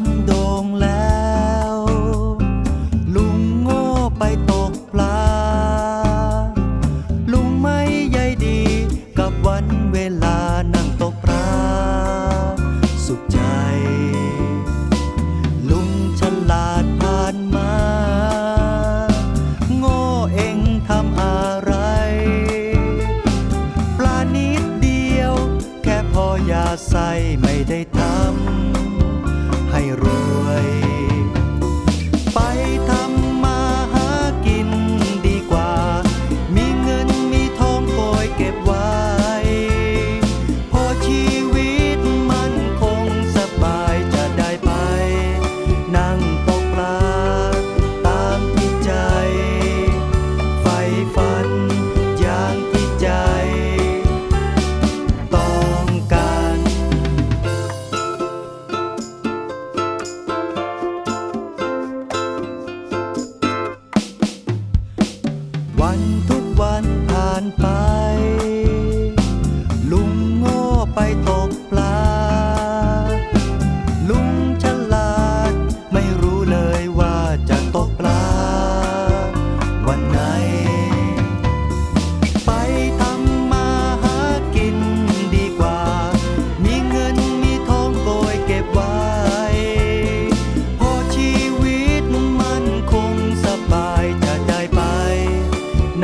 นโด่งแล้ว ลุงโง่ไปตกปลา ลุงไม่ใยดีกับวันเวลานั่งตกปลา สุขใจ ลุงฉลาดผ่านมา โง่เองทำอะไร ปลานิดเดียว แค่พอยาใส่ไม่ได้ทำ วันทุกวันผ่านไป ลุงโง่ไปต่อ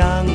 nàng